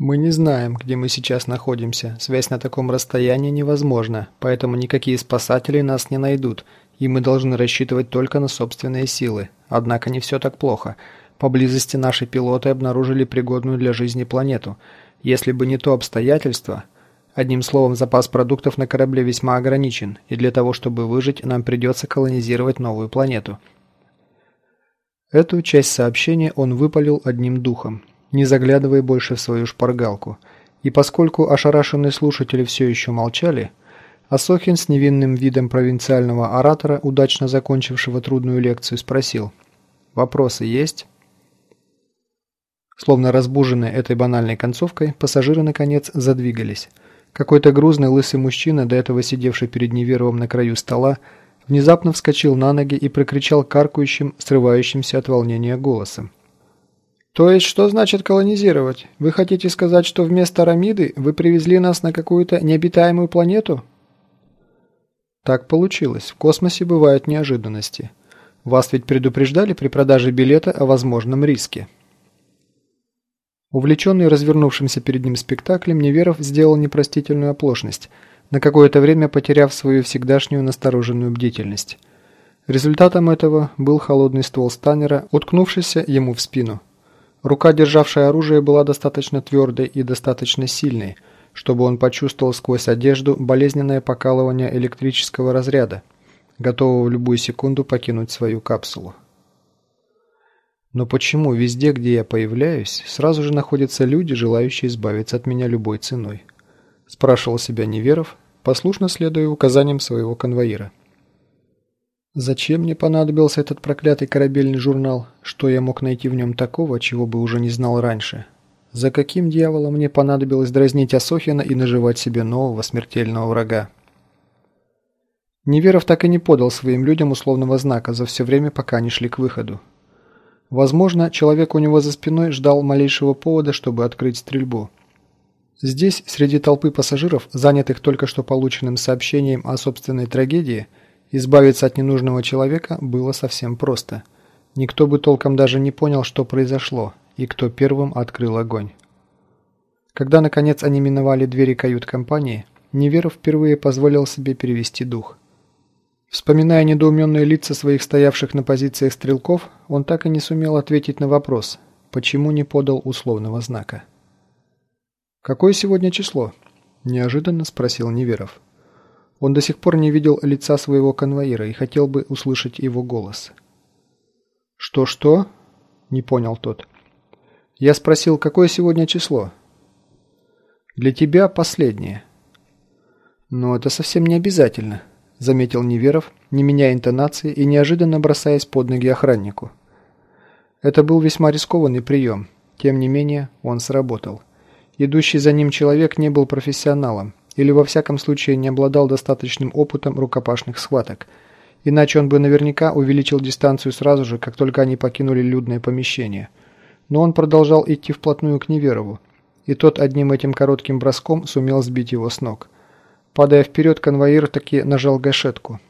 Мы не знаем, где мы сейчас находимся. Связь на таком расстоянии невозможна, поэтому никакие спасатели нас не найдут, и мы должны рассчитывать только на собственные силы. Однако не все так плохо. Поблизости наши пилоты обнаружили пригодную для жизни планету. Если бы не то обстоятельство... Одним словом, запас продуктов на корабле весьма ограничен, и для того, чтобы выжить, нам придется колонизировать новую планету. Эту часть сообщения он выпалил одним духом не заглядывая больше в свою шпаргалку. И поскольку ошарашенные слушатели все еще молчали, Асохин с невинным видом провинциального оратора, удачно закончившего трудную лекцию, спросил «Вопросы есть?» Словно разбуженные этой банальной концовкой, пассажиры, наконец, задвигались. Какой-то грузный лысый мужчина, до этого сидевший перед Неверовым на краю стола, внезапно вскочил на ноги и прокричал каркающим, срывающимся от волнения голосом. «То есть что значит колонизировать? Вы хотите сказать, что вместо Рамиды вы привезли нас на какую-то необитаемую планету?» Так получилось. В космосе бывают неожиданности. Вас ведь предупреждали при продаже билета о возможном риске. Увлеченный развернувшимся перед ним спектаклем, Неверов сделал непростительную оплошность, на какое-то время потеряв свою всегдашнюю настороженную бдительность. Результатом этого был холодный ствол станера, уткнувшийся ему в спину – Рука, державшая оружие, была достаточно твердой и достаточно сильной, чтобы он почувствовал сквозь одежду болезненное покалывание электрического разряда, готового в любую секунду покинуть свою капсулу. Но почему везде, где я появляюсь, сразу же находятся люди, желающие избавиться от меня любой ценой? Спрашивал себя Неверов, послушно следуя указаниям своего конвоира. Зачем мне понадобился этот проклятый корабельный журнал? Что я мог найти в нем такого, чего бы уже не знал раньше? За каким дьяволом мне понадобилось дразнить Асохина и наживать себе нового смертельного врага? Неверов так и не подал своим людям условного знака за все время, пока они шли к выходу. Возможно, человек у него за спиной ждал малейшего повода, чтобы открыть стрельбу. Здесь, среди толпы пассажиров, занятых только что полученным сообщением о собственной трагедии – Избавиться от ненужного человека было совсем просто. Никто бы толком даже не понял, что произошло, и кто первым открыл огонь. Когда, наконец, они миновали двери кают-компании, Неверов впервые позволил себе перевести дух. Вспоминая недоуменные лица своих стоявших на позициях стрелков, он так и не сумел ответить на вопрос, почему не подал условного знака. «Какое сегодня число?» – неожиданно спросил Неверов. Он до сих пор не видел лица своего конвоира и хотел бы услышать его голос. «Что-что?» – не понял тот. «Я спросил, какое сегодня число?» «Для тебя последнее». «Но это совсем не обязательно», – заметил Неверов, не меняя интонации и неожиданно бросаясь под ноги охраннику. Это был весьма рискованный прием. Тем не менее, он сработал. Идущий за ним человек не был профессионалом, или во всяком случае не обладал достаточным опытом рукопашных схваток. Иначе он бы наверняка увеличил дистанцию сразу же, как только они покинули людное помещение. Но он продолжал идти вплотную к Неверову, и тот одним этим коротким броском сумел сбить его с ног. Падая вперед, конвоир таки нажал гашетку.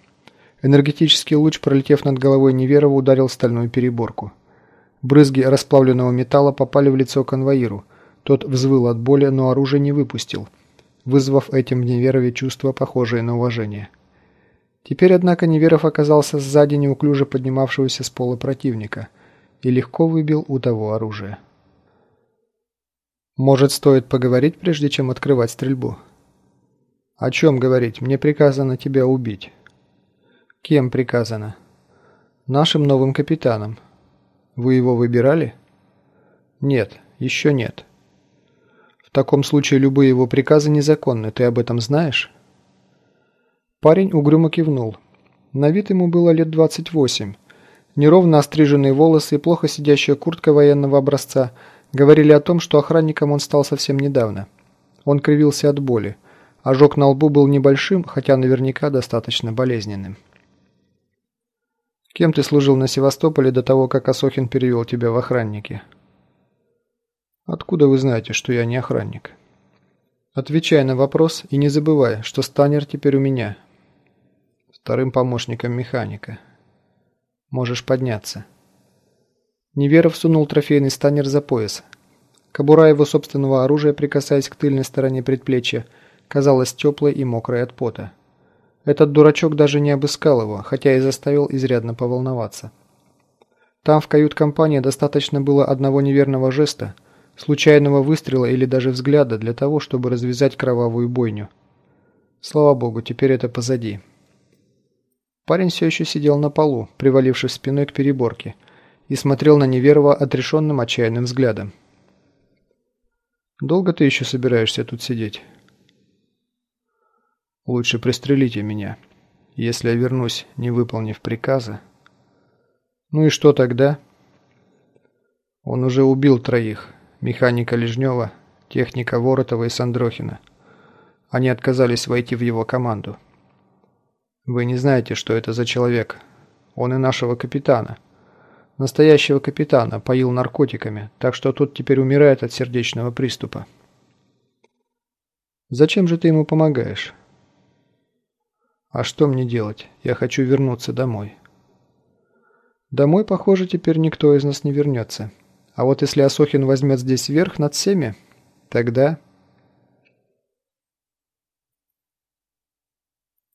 Энергетический луч, пролетев над головой Неверова, ударил стальную переборку. Брызги расплавленного металла попали в лицо конвоиру. Тот взвыл от боли, но оружие не выпустил – вызвав этим Неверове чувство, похожее на уважение. Теперь, однако, Неверов оказался сзади неуклюже поднимавшегося с пола противника и легко выбил у того оружие. «Может, стоит поговорить, прежде чем открывать стрельбу?» «О чем говорить? Мне приказано тебя убить». «Кем приказано?» «Нашим новым капитаном. Вы его выбирали?» «Нет, еще нет». В таком случае любые его приказы незаконны, ты об этом знаешь?» Парень угрюмо кивнул. На вид ему было лет 28. Неровно остриженные волосы и плохо сидящая куртка военного образца говорили о том, что охранником он стал совсем недавно. Он кривился от боли. Ожог на лбу был небольшим, хотя наверняка достаточно болезненным. «Кем ты служил на Севастополе до того, как Асохин перевел тебя в охранники?» Откуда вы знаете, что я не охранник? Отвечай на вопрос и не забывай, что станер теперь у меня. Вторым помощником механика. Можешь подняться. Неверов сунул трофейный станер за пояс. Кобура его собственного оружия, прикасаясь к тыльной стороне предплечья, казалась теплой и мокрой от пота. Этот дурачок даже не обыскал его, хотя и заставил изрядно поволноваться. Там в кают-компании достаточно было одного неверного жеста, случайного выстрела или даже взгляда для того, чтобы развязать кровавую бойню. Слава богу, теперь это позади. Парень все еще сидел на полу, привалившись спиной к переборке, и смотрел на Неверова отрешенным отчаянным взглядом. «Долго ты еще собираешься тут сидеть?» «Лучше пристрелите меня, если я вернусь, не выполнив приказа». «Ну и что тогда?» «Он уже убил троих. Механика Лежнева, техника Воротова и Сандрохина. Они отказались войти в его команду. Вы не знаете, что это за человек. Он и нашего капитана. Настоящего капитана поил наркотиками, так что тот теперь умирает от сердечного приступа. Зачем же ты ему помогаешь? А что мне делать? Я хочу вернуться домой. Домой, похоже, теперь никто из нас не вернется. А вот если Асохин возьмет здесь верх над всеми, тогда...